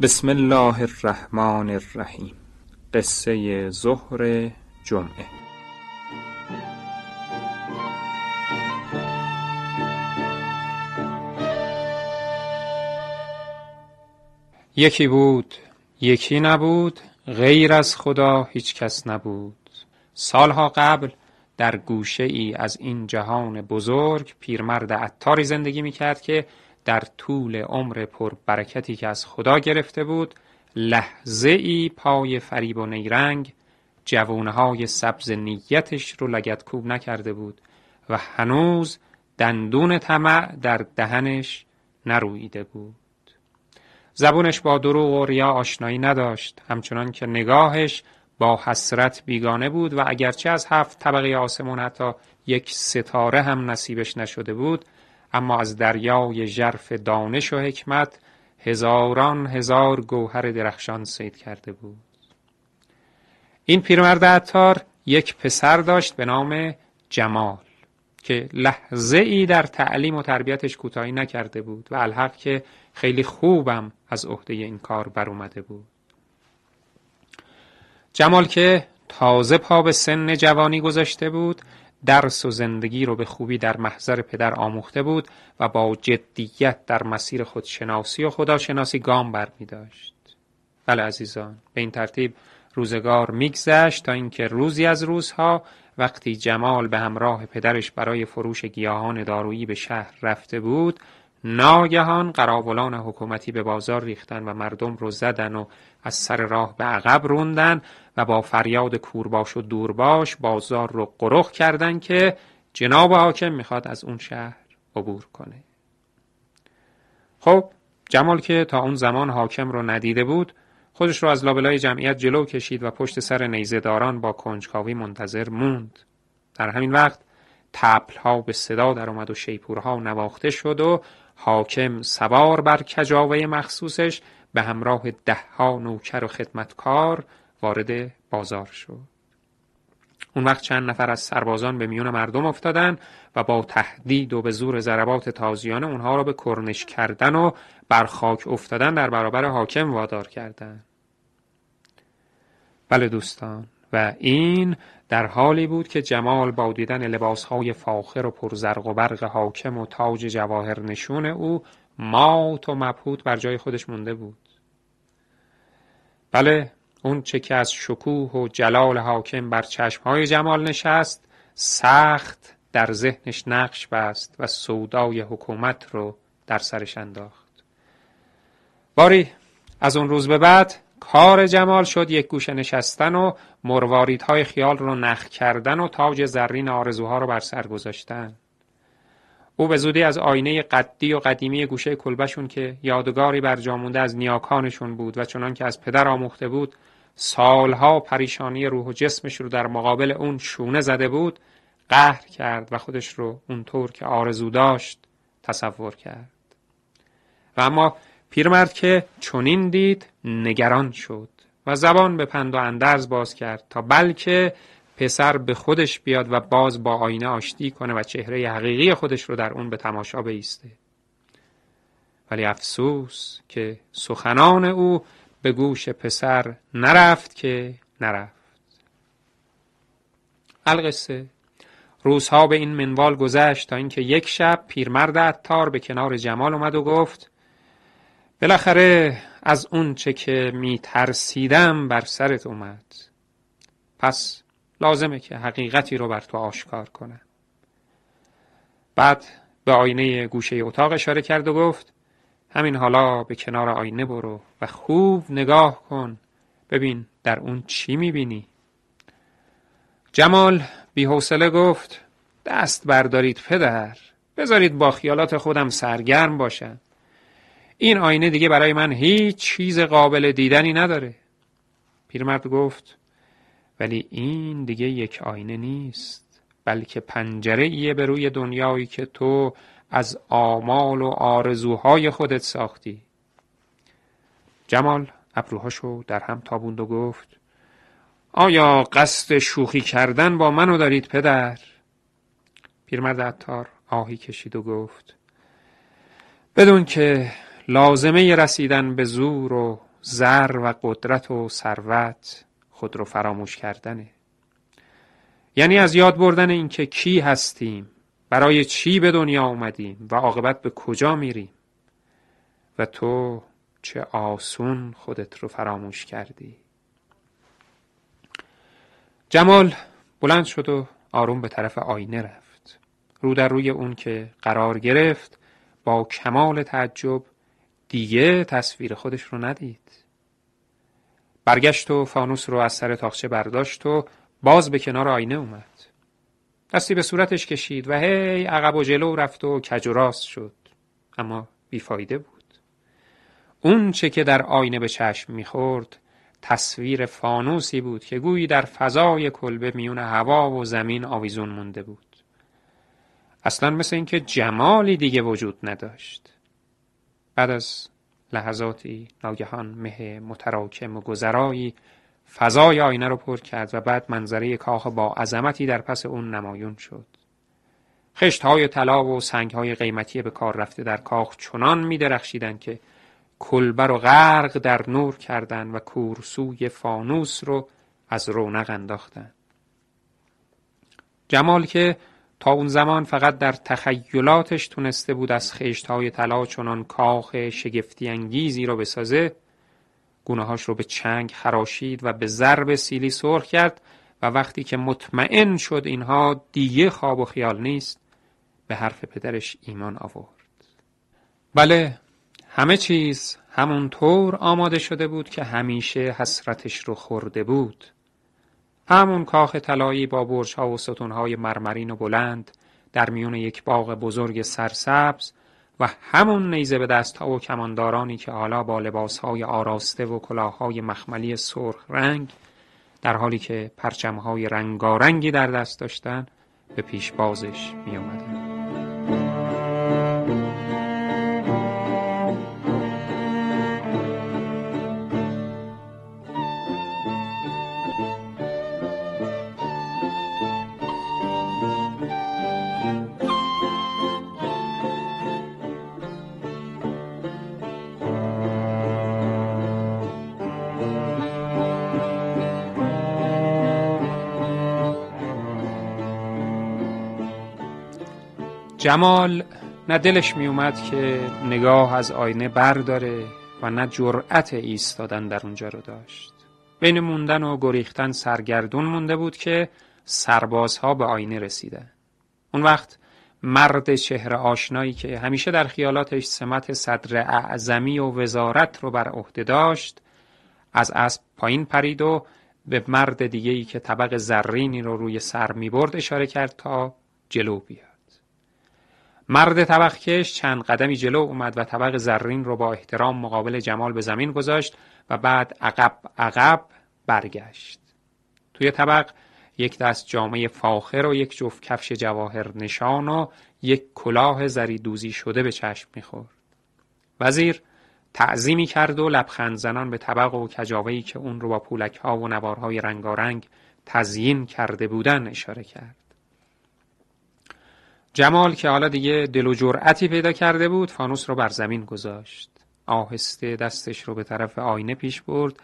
بسم الله الرحمن الرحیم. قصه ظهر جمعه. یکی بود یکی نبود غیر از خدا هیچ کس نبود. سالها قبل در گوشه ای از این جهان بزرگ پیرمرد عطاری زندگی می کرد که در طول عمر پر برکتی که از خدا گرفته بود لحظه ای پای فریب و نیرنگ جوانهای سبز نیتش رو لگت نکرده بود و هنوز دندون طمع در دهنش نرویده بود. زبونش با دروغ و ریا آشنایی نداشت همچنان که نگاهش با حسرت بیگانه بود و اگرچه از هفت طبقه آسمون حتی یک ستاره هم نصیبش نشده بود اما از دریای ژرف دانش و حکمت هزاران هزار گوهر درخشان سید کرده بود. این پیرمرد عطار یک پسر داشت به نام جمال که لحظه ای در تعلیم و تربیتش کوتاهی نکرده بود و الحق که خیلی خوبم از عهده این کار بر اومده بود. جمال که تازه پا به سن جوانی گذاشته بود درس و زندگی رو به خوبی در محضر پدر آموخته بود و با جدیت در مسیر خودشناسی و خداشناسی گام بر می داشت. بله عزیزان به این ترتیب روزگار میگذشت تا اینکه روزی از روزها وقتی جمال به همراه پدرش برای فروش گیاهان دارویی به شهر رفته بود ناگهان قراولان حکومتی به بازار ریختن و مردم رو زدن و از سر راه به عقب روندن و با فریاد کورباش و دورباش بازار رو قرخ کردن که جناب حاکم می‌خواد از اون شهر عبور کنه. خب جمال که تا اون زمان حاکم رو ندیده بود خودش رو از لابلای جمعیت جلو کشید و پشت سر نیزهداران با کنجکاوی منتظر موند. در همین وقت تپل ها به صدا در اومد و شیپورها نواخته شد و حاکم سوار بر کجاوه مخصوصش به همراه دهها نوکر و خدمتکار وارد بازار شد اون وقت چند نفر از سربازان به میون مردم افتادن و با تهدید و به زور ضربات تازیانه اونها را به کرنش کردن و بر خاک افتادن در برابر حاکم وادار کردند. بله دوستان و این در حالی بود که جمال با دیدن لباسهای فاخر و پرزرق و برق حاکم و تاج جواهر نشون او مات و مبهوت بر جای خودش مونده بود. بله اون چه که از شکوه و جلال حاکم بر چشمهای جمال نشست سخت در ذهنش نقش بست و سودای حکومت رو در سرش انداخت. باری از اون روز به بعد کار جمال شد یک گوشه نشستن و مرواریدهای خیال رو نخ کردن و تاج زرین آرزوها رو بر سر گذاشتن. او به زودی از آینه قدی و قدیمی گوشه کلبشون که یادگاری بر جامونده از نیاکانشون بود و چنان که از پدر آموخته بود سالها پریشانی روح و جسمش رو در مقابل اون شونه زده بود قهر کرد و خودش رو اونطور که آرزو داشت تصور کرد. و اما پیرمرد که چنین دید نگران شد و زبان به پند و اندرز باز کرد تا بلکه پسر به خودش بیاد و باز با آینه آشتی کنه و چهره حقیقی خودش رو در اون به تماشا بیسته. ولی افسوس که سخنان او به گوش پسر نرفت که نرفت. القصه. روزها به این منوال گذشت تا اینکه یک شب پیرمرد عطار به کنار جمال اومد و گفت بالاخره از اون چه که می ترسیدم بر سرت اومد. پس لازمه که حقیقتی رو بر تو آشکار کنم. بعد به آینه گوشه اتاق اشاره کرد و گفت همین حالا به کنار آینه برو و خوب نگاه کن ببین در اون چی می‌بینی. جمال بی حوصله گفت دست بردارید پدر بذارید با خیالات خودم سرگرم باشم. این آینه دیگه برای من هیچ چیز قابل دیدنی نداره پیرمرد گفت ولی این دیگه یک آینه نیست بلکه پنجره ایه به روی دنیایی که تو از آمال و آرزوهای خودت ساختی جمال ابروهاشو در هم تابوند و گفت آیا قصد شوخی کردن با منو دارید پدر؟ پیرمرد عطار آهی کشید و گفت بدون که لازمه رسیدن به زور و زر و قدرت و ثروت خود رو فراموش کردنه. یعنی از یاد بردن اینکه کی هستیم برای چی به دنیا اومدیم و عاقبت به کجا میریم و تو چه آسون خودت رو فراموش کردی. جمال بلند شد و آروم به طرف آینه رفت. رو در روی اون که قرار گرفت با کمال تعجب دیگه تصویر خودش رو ندید. برگشت و فانوس رو از سر تاخچه برداشت و باز به کنار آینه اومد. دستی به صورتش کشید و هی عقب و جلو رفت و کج و راست شد. اما بیفایده بود. اون چه که در آینه به چشم می‌خورد تصویر فانوسی بود که گویی در فضای کلبه میون هوا و زمین آویزون مونده بود. اصلا مثل اینکه جمالی دیگه وجود نداشت. بعد از لحظاتی ناگهان مه متراکم و گذرایی فضای آینه رو پر کرد و بعد منظره کاخ با عظمتی در پس اون نمایون شد. خشت های طلا و سنگ های قیمتی به کار رفته در کاخ چنان می درخشیدن که کلبر و غرق در نور کردن و کورسوی فانوس رو از رونق انداختن جمال که تا اون زمان فقط در تخیلاتش تونسته بود از خشت های طلا چنان کاخ شگفتی انگیزی رو بسازه گونههاش رو به چنگ خراشید و به ضرب سیلی سرخ کرد و وقتی که مطمئن شد اینها دیگه خواب و خیال نیست به حرف پدرش ایمان آورد. بله همه چیز همونطور آماده شده بود که همیشه حسرتش رو خورده بود. همون کاخ طلایی با برجها و ستونهای مرمرین و بلند در میون یک باغ بزرگ سرسبز و همون نیزه به دستها و کماندارانی که حالا با لباسهای آراسته و کلاههای مخملی سرخ رنگ در حالی که پرچمهای رنگارنگی در دست داشتن به پیش بازش می آمدن. جمال نه دلش می اومد که نگاه از آینه برداره و نه جرأت ایستادن در اونجا رو داشت. بین موندن و گریختن سرگردون مونده بود که سربازها به آینه رسیدن. اون وقت مرد چهره آشنایی که همیشه در خیالاتش سمت صدر اعظمی و وزارت رو بر عهده داشت از اسب پایین پرید و به مرد دیگهی که طبق زرینی رو روی سر می برد اشاره کرد تا جلو بیاد. مرد طبق کش چند قدمی جلو اومد و طبق زرین رو با احترام مقابل جمال به زمین گذاشت و بعد عقب عقب برگشت. توی طبق یک دست جامعه فاخر و یک جفت کفش جواهر نشان و یک کلاه زری دوزی شده به چشم می‌خورد. وزیر تعظیمی کرد و لبخند زنان به طبق و کجاوهی که اون رو با پولک ها و نوارهای رنگارنگ تزیین کرده بودن اشاره کرد. جمال که حالا دیگه دل و جرأتی پیدا کرده بود فانوس رو بر زمین گذاشت. آهسته دستش رو به طرف آینه پیش برد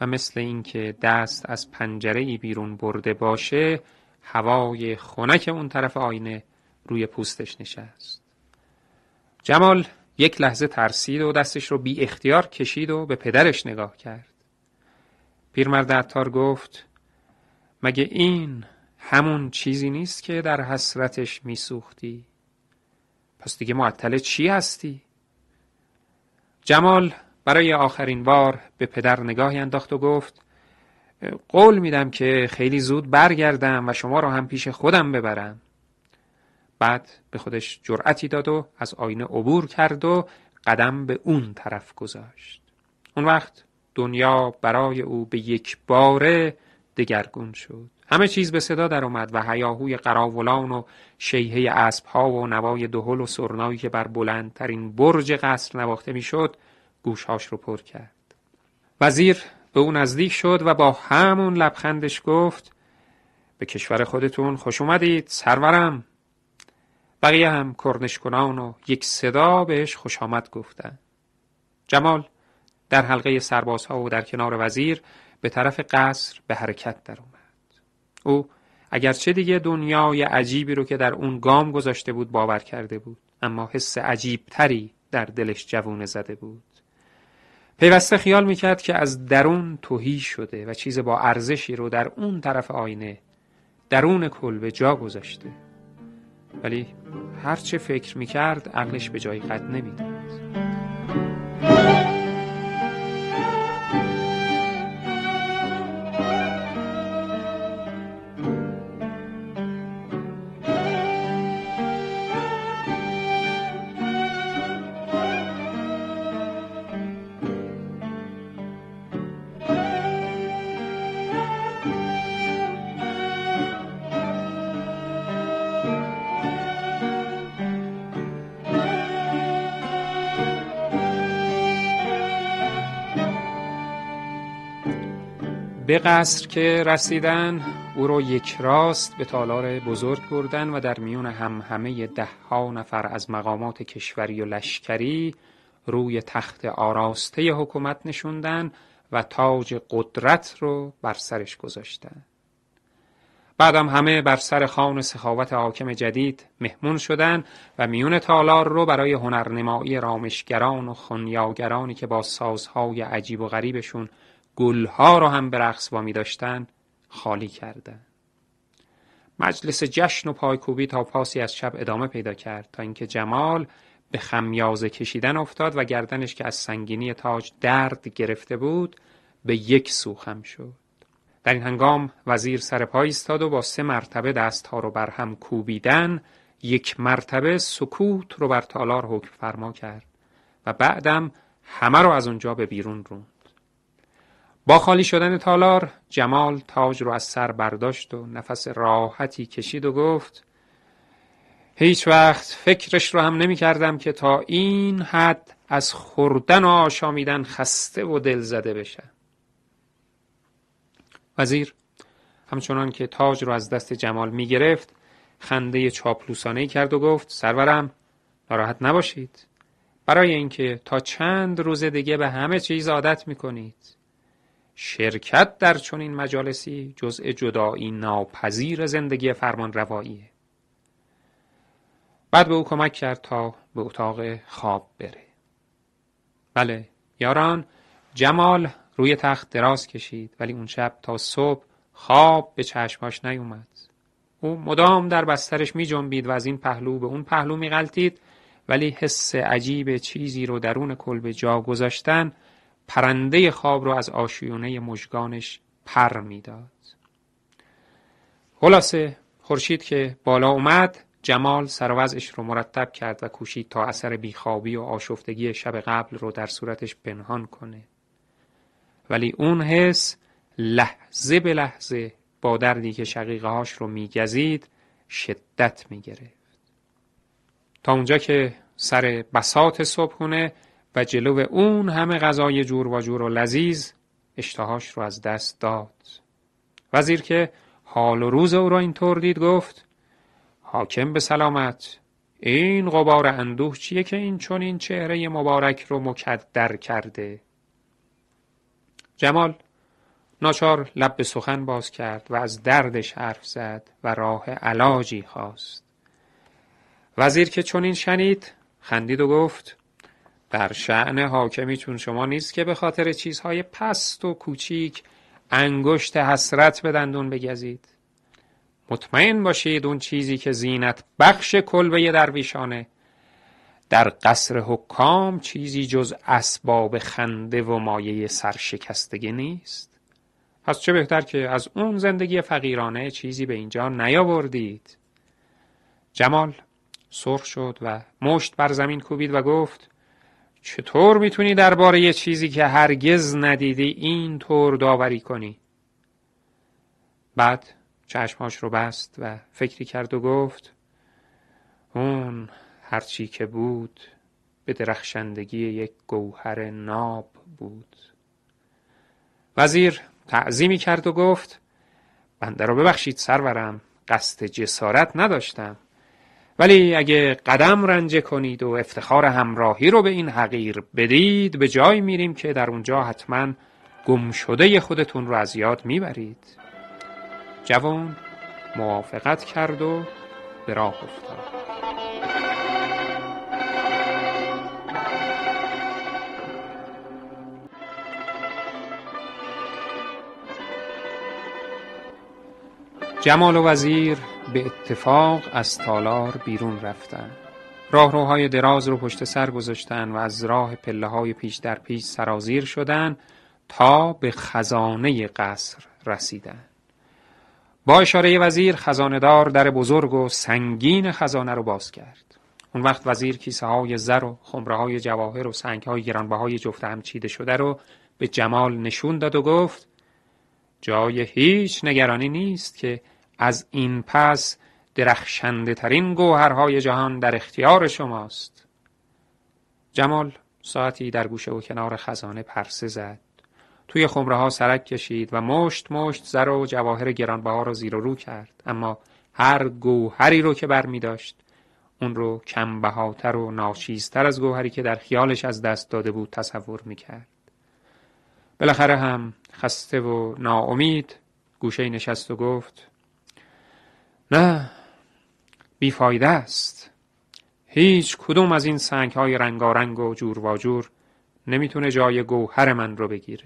و مثل اینکه دست از پنجره ای بیرون برده باشه هوای خنک اون طرف آینه روی پوستش نشست. جمال یک لحظه ترسید و دستش رو بی اختیار کشید و به پدرش نگاه کرد. پیرمرد عطار گفت مگه این همون چیزی نیست که در حسرتش میسوختی. پس دیگه معطل چی هستی؟ جمال برای آخرین بار به پدر نگاهی انداخت و گفت قول میدم که خیلی زود برگردم و شما رو هم پیش خودم ببرم. بعد به خودش جرأتی داد و از آینه عبور کرد و قدم به اون طرف گذاشت. اون وقت دنیا برای او به یک باره دگرگون شد. همه چیز به صدا در اومد و هیاهوی قراولان و شیهه اسب ها و نوای دهل و سرنایی که بر بلندترین برج قصر نواخته می‌شد گوشهاش رو پر کرد. وزیر به او نزدیک شد و با همون لبخندش گفت به کشور خودتون خوش اومدید سرورم. بقیه هم کرنش کنان و یک صدا بهش خوش آمد گفتن جمال در حلقه سربازها و در کنار وزیر به طرف قصر به حرکت در اومد. او اگرچه دیگه دنیای عجیبی رو که در اون گام گذاشته بود باور کرده بود اما حس عجیب تری در دلش جوونه زده بود. پیوسته خیال می‌کرد که از درون توهی شده و چیز با ارزشی رو در اون طرف آینه درون کلبه جا گذاشته. ولی هرچه فکر می‌کرد عقلش به جای قد نمی‌داد. به قصر که رسیدن او را یک راست به تالار بزرگ بردن و در میون هم همه ده ها نفر از مقامات کشوری و لشکری روی تخت آراسته حکومت نشوندن و تاج قدرت رو بر سرش گذاشتن. بعدم همه بر سر خان سخاوت حاکم جدید مهمون شدن و میون تالار رو برای هنرنمایی رامشگران و خونیاگرانی که با سازهای عجیب و غریبشون گلها رو هم به رقص وامی داشتن خالی کردن مجلس جشن و پایکوبی تا پاسی از شب ادامه پیدا کرد تا اینکه جمال به خمیازه کشیدن افتاد و گردنش که از سنگینی تاج درد گرفته بود به یک سو خم شد. در این هنگام وزیر سر پای ایستاد و با سه مرتبه دستها رو بر هم کوبیدن یک مرتبه سکوت رو بر تالار حکم فرما کرد و بعدم همه رو از اونجا به بیرون روند. با خالی شدن تالار جمال تاج رو از سر برداشت و نفس راحتی کشید و گفت هیچ وقت فکرش رو هم نمی کردم که تا این حد از خوردن و آشامیدن خسته و دل زده بشه وزیر همچنان که تاج رو از دست جمال می گرفت خنده چاپلوسانه کرد و گفت سرورم ناراحت نباشید. برای اینکه تا چند روز دیگه به همه چیز عادت می کنید شرکت در چنین مجالسی جزء جدایی ناپذیر زندگی فرمان رواییه. بعد به او کمک کرد تا به اتاق خواب بره. بله یاران جمال روی تخت دراز کشید ولی اون شب تا صبح خواب به چشماش نیومد. او مدام در بسترش می جنبید و از این پهلو به اون پهلو می غلطید ولی حس عجیب چیزی رو درون کلبه جا گذاشتن پرنده خواب رو از آشیونه مژگانش پر می‌داد. خلاصه خورشید که بالا اومد جمال سر رو مرتب کرد و کوشید تا اثر بیخوابی و آشفتگی شب قبل رو در صورتش پنهان کنه. ولی اون حس لحظه به لحظه با دردی که شقیقه هاش رو میگزید شدت می‌گرفت. تا اونجا که سر بسات صبحونه و جلو اون همه غذای جور و جور و لذیذ اشتهاش رو از دست داد. وزیر که حال و روز او را اینطور دید گفت حاکم به سلامت این غبار اندوه چیه که این چون این چهره مبارک رو مکدر کرده؟ جمال ناچار لب به سخن باز کرد و از دردش حرف زد و راه علاجی خواست. وزیر که چون این شنید خندید و گفت بر شعن حاکمی چون شما نیست که به خاطر چیزهای پست و کوچیک انگشت حسرت به دندون بگزید. مطمئن باشید اون چیزی که زینت بخش کلبه درویشانه در قصر حکام چیزی جز اسباب خنده و مایه سرشکستگی نیست. پس چه بهتر که از اون زندگی فقیرانه چیزی به اینجا نیاوردید. جمال سرخ شد و مشت بر زمین کوبید و گفت چطور می‌تونی درباره یه چیزی که هرگز ندیدی این طور داوری کنی؟ بعد چشماش رو بست و فکری کرد و گفت اون هرچی که بود به درخشندگی یک گوهر ناب بود وزیر تعظیمی کرد و گفت بنده رو ببخشید سرورم قصد جسارت نداشتم ولی اگه قدم رنجه کنید و افتخار همراهی رو به این حقیر بدید به جایی میریم که در اونجا حتما گم شده خودتون رو از یاد می‌برید. جوان موافقت کرد و به راه افتاد. جمال و وزیر به اتفاق از تالار بیرون رفتند راهروهای دراز رو پشت سر گذاشتن و از راه پله های پیش در پیش سرازیر شدن تا به خزانه قصر رسیدن. با اشاره وزیر خزاندار در بزرگ و سنگین خزانه رو باز کرد. اون وقت وزیر کیسه های زر و خمره های جواهر و سنگ های گرانبهای جفت هم چیده شده رو به جمال نشون داد و گفت جای هیچ نگرانی نیست که از این پس درخشنده ترین گوهرهای جهان در اختیار شماست. جمال ساعتی در گوشه و کنار خزانه پرسه زد. توی خمره ها سرک کشید و مشت مشت زر و جواهر گرانبها را زیر و رو کرد. اما هر گوهری رو که بر می داشت اون رو کم بهاتر و ناچیزتر از گوهری که در خیالش از دست داده بود تصور می کرد. بالاخره هم خسته و ناامید گوشه نشست و گفت نه. بیفایده است. هیچ کدوم از این سنگ های رنگارنگ و جور و جور نمی‌تونه جای گوهر من رو بگیره.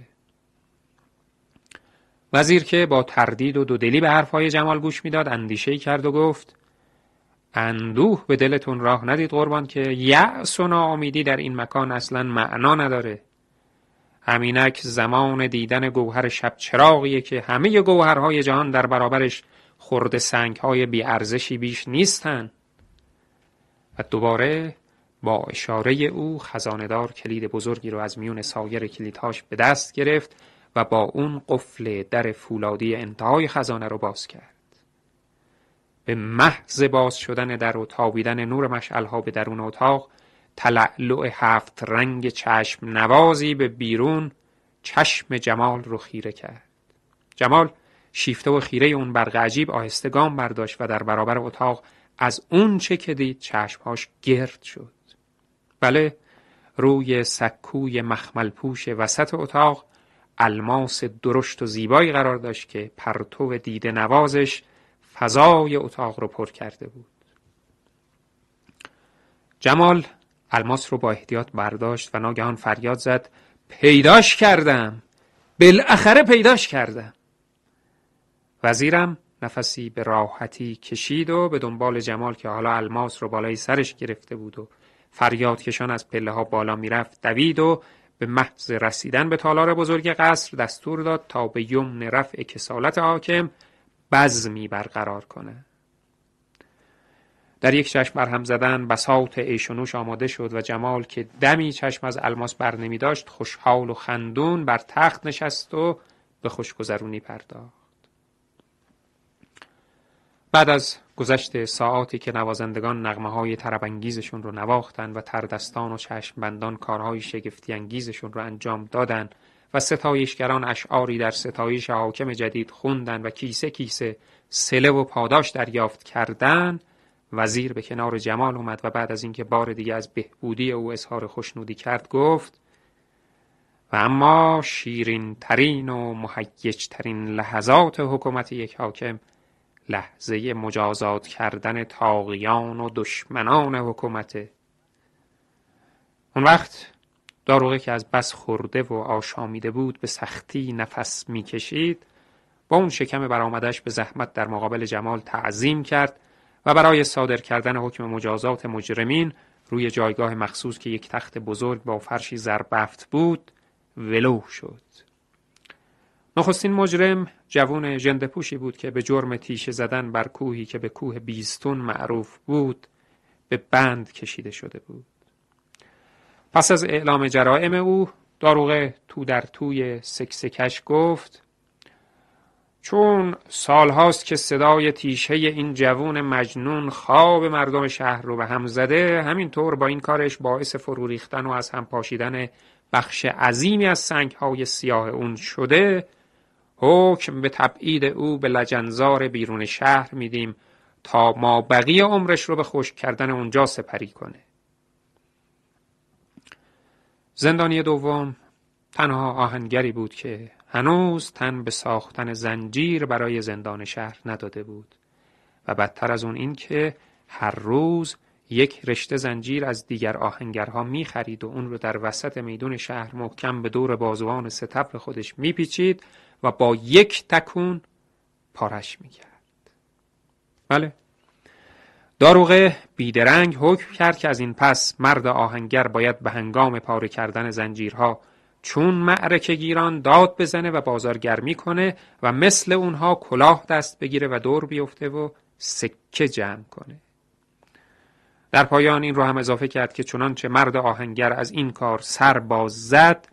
وزیر که با تردید و دودلی به حرفهای جمال گوش می‌داد اندیشه کرد و گفت اندوه به دلتون راه ندید قربان که یأس و ناامیدی در این مکان اصلا معنا نداره. همینک زمان دیدن گوهر شب چراغیه که همه گوهرهای جهان در برابرش خورد سنگ های بی ارزشی بیش نیستن. و دوباره با اشاره او خزاندار کلید بزرگی رو از میون سایر کلیدهاش به دست گرفت و با اون قفل در فولادی انتهای خزانه رو باز کرد. به محض باز شدن در و تابیدن نور مشعلها به درون اتاق تلعلع هفت رنگ چشم نوازی به بیرون چشم جمال رو خیره کرد. جمال شیفته و خیره اون برق عجیب آهسته گام برداشت و در برابر اتاق از اون چه که دید چشمهاش گرد شد. بله روی سکوی مخمل پوش وسط اتاق الماس درشت و زیبایی قرار داشت که پرتو دیده نوازش فضای اتاق رو پر کرده بود. جمال الماس رو با احتیاط برداشت و ناگهان فریاد زد پیداش کردم! بالاخره پیداش کردم! وزیرم نفسی به راحتی کشید و به دنبال جمال که حالا الماس رو بالای سرش گرفته بود و فریاد کشان از پله ها بالا می‌رفت دوید و به محض رسیدن به تالار بزرگ قصر دستور داد تا به یمن رفع کسالت حاکم بزمی برقرار کنه. در یک چشم برهم زدن بساط عیش و نوش آماده شد و جمال که دمی چشم از الماس بر نمی داشت خوشحال و خندون بر تخت نشست و به خوشگذرونی پرداخت. بعد از گذشت ساعاتی که نوازندگان نغمه های تربنگیزشون رو نواختن و تردستان و چشمبندان کارهای شگفتی انگیزشون رو انجام دادن و ستایشگران اشعاری در ستایش حاکم جدید خوندن و کیسه کیسه سله و پاداش دریافت کردن وزیر به کنار جمال اومد و بعد از اینکه بار دیگه از بهبودی او اظهار خوشنودی کرد گفت و اما شیرین ترین و مهیج ترین لحظات حکومت یک حاکم لحظه مجازات کردن تاغیان و دشمنان حکومت. اون وقت داروغه که از بس خورده و آشامیده بود به سختی نفس می‌کشید. با اون شکم برآمدش به زحمت در مقابل جمال تعظیم کرد و برای صادر کردن حکم مجازات مجرمین روی جایگاه مخصوص که یک تخت بزرگ با فرشی زربفت بود ولو شد. نخستین مجرم جوون جنده پوشی بود که به جرم تیشه زدن بر کوهی که به کوه بیستون معروف بود به بند کشیده شده بود. پس از اعلام جرائم او داروغه تو در توی سکسکش گفت چون سالهاست که صدای تیشه این جوون مجنون خواب مردم شهر رو به هم زده همینطور با این کارش باعث فرو ریختن و از هم پاشیدن بخش عظیمی از سنگهای سیاه اون شده حکم به تبعید او به لجنزار بیرون شهر میدیم تا ما بقیه عمرش رو به خشک کردن اونجا سپری کنه. زندانی دوم تنها آهنگری بود که هنوز تن به ساختن زنجیر برای زندان شهر نداده بود و بدتر از اون این که هر روز یک رشته زنجیر از دیگر آهنگرها می خرید و اون رو در وسط میدون شهر محکم به دور بازوان ستبر خودش می پیچید و با یک تکون پارش می کرد. بله داروغه بیدرنگ حکم کرد که از این پس مرد آهنگر باید به هنگام پاره کردن زنجیرها چون معرکه گیران داد بزنه و بازارگرمی کنه و مثل اونها کلاه دست بگیره و دور بیفته و سکه جمع کنه در پایان این رو هم اضافه کرد که چنانچه مرد آهنگر از این کار سر باز زد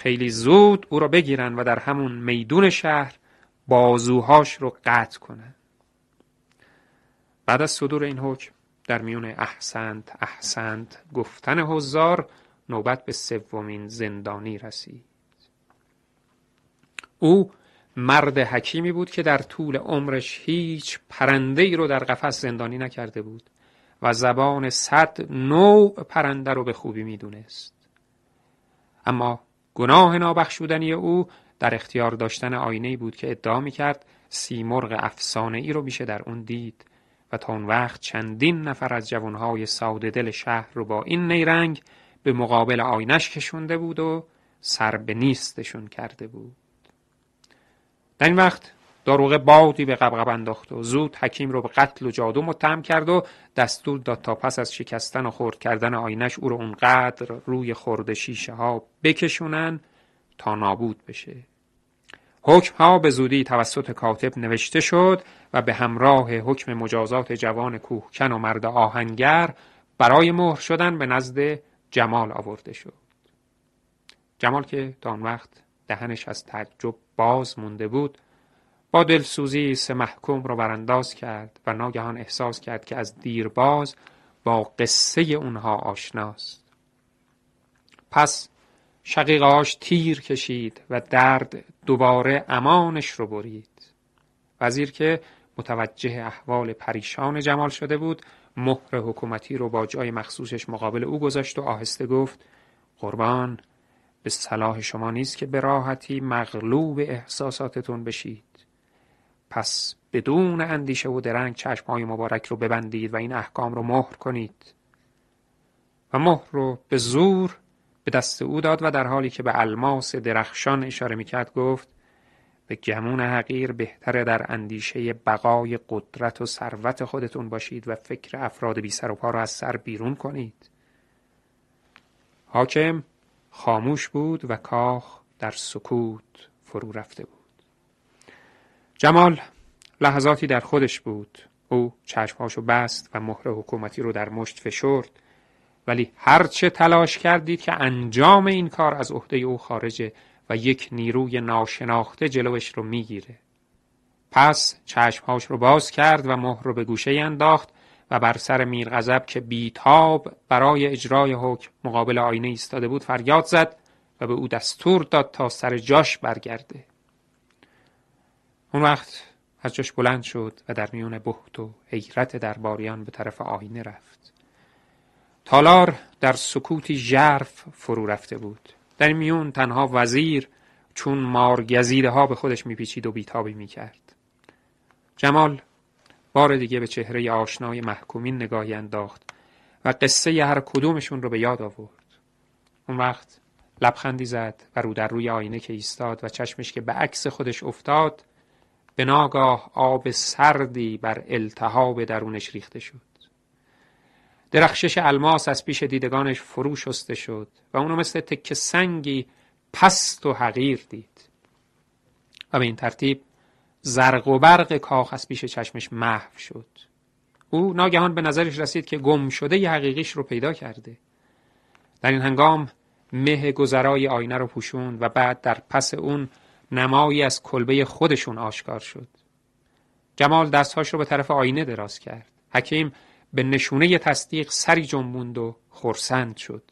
خیلی زود او را بگیرن و در همون میدون شهر بازوهاش رو قطع کنن. بعد از صدور این حکم در میون احسنت احسنت گفتن حضار نوبت به سومین زندانی رسید. او مرد حکیمی بود که در طول عمرش هیچ پرنده ای رو در قفس زندانی نکرده بود و زبان صد نوع پرنده رو به خوبی می‌دونست. اما گناه نابخشودنی او در اختیار داشتن آینه بود که ادعا می‌کرد سیمرغ افسانه ای رو میشه در اون دید و تا اون وقت چندین نفر از جوانهای ساده دل شهر رو با این نیرنگ به مقابل آینش کشونده بود و سر به نیستشون کرده بود. در این وقت داروغه بادی به قبقب انداخت و زود حکیم رو به قتل و جادو متهم کرد و دستور داد تا پس از شکستن و خورد کردن آینش او رو اونقدر روی خورد شیشه ها بکشونن تا نابود بشه. حکم ها به زودی توسط کاتب نوشته شد و به همراه حکم مجازات جوان کوهکن و مرد آهنگر برای مهر شدن به نزد جمال آورده شد. جمال که تا وقت دهنش از تعجب باز مونده بود با دلسوزی سه محکوم را برانداز کرد و ناگهان احساس کرد که از دیرباز با قصه اونها آشناست. پس شقیقاش تیر کشید و درد دوباره امانش رو برید. وزیر که متوجه احوال پریشان جمال شده بود مهر حکومتی رو با جای مخصوصش مقابل او گذاشت و آهسته گفت قربان به صلاح شما نیست که به راحتی مغلوب احساساتتون بشید. پس بدون اندیشه و درنگ چشمهای مبارک رو ببندید و این احکام رو مهر کنید. و مهر رو به زور به دست او داد و در حالی که به الماس درخشان اشاره می‌کرد گفت به گمون حقیر بهتره در اندیشه بقای قدرت و ثروت خودتون باشید و فکر افراد بی سر و پا را از سر بیرون کنید. حاکم خاموش بود و کاخ در سکوت فرو رفته بود. جمال لحظاتی در خودش بود. او چشمهاشو بست و مهر حکومتی رو در مشت فشرد. ولی هرچه تلاش کردید که انجام این کار از عهده او خارجه و یک نیروی ناشناخته جلوش رو می‌گیره. پس چشمهاش رو باز کرد و مهر رو به گوشه انداخت و بر سر میرغضب که بیتاب برای اجرای حکم مقابل آینه ایستاده بود فریاد زد و به او دستور داد تا سر جاش برگرده. اون وقت از جاش بلند شد و در میون بحت و حیرت درباریان به طرف آینه رفت. تالار در سکوتی ژرف فرو رفته بود. در میون تنها وزیر چون مارگزیده ها به خودش میپیچید و بیتابی می‌کرد. جمال بار دیگه به چهره آشنای محکومین نگاهی انداخت و قصه هر کدومشون رو به یاد آورد. اون وقت لبخندی زد و رو در روی آینه که ایستاد و چشمش که به عکس خودش افتاد به ناگاه آب سردی بر التهاب درونش ریخته شد. درخشش الماس از پیش دیدگانش فرو شسته شد و اونو مثل تکه سنگی پست و حقیر دید. و به این ترتیب زرق و برق کاخ از پیش چشمش محو شد. او ناگهان به نظرش رسید که گم شده ی حقیقیش رو پیدا کرده. در این هنگام مه گذرای آینه رو پوشوند و بعد در پس اون نمایی از کلبه خودشون آشکار شد. جمال دستهاش رو به طرف آینه دراز کرد. حکیم به نشونه تصدیق سری جنبوند و خورسند شد.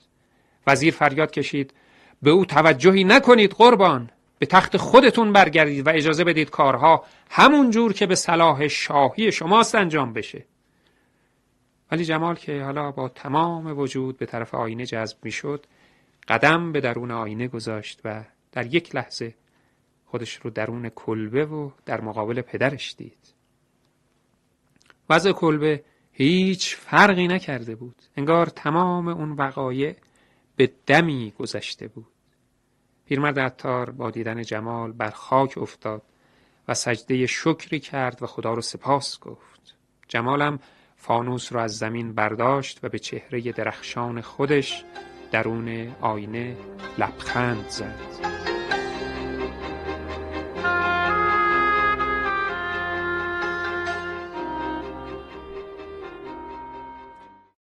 وزیر فریاد کشید به او توجهی نکنید قربان به تخت خودتون برگردید و اجازه بدید کارها همون جور که به صلاح شاهی شماست انجام بشه. ولی جمال که حالا با تمام وجود به طرف آینه جذب می‌شد قدم به درون آینه گذاشت و در یک لحظه خودش رو درون کلبه و در مقابل پدرش دید. وضع کلبه هیچ فرقی نکرده بود. انگار تمام اون وقایع به دمی گذشته بود. پیرمرد عطار با دیدن جمال بر خاک افتاد و سجده شکری کرد و خدا رو سپاس گفت. جمالم فانوس رو از زمین برداشت و به چهره درخشان خودش درون آینه لبخند زد.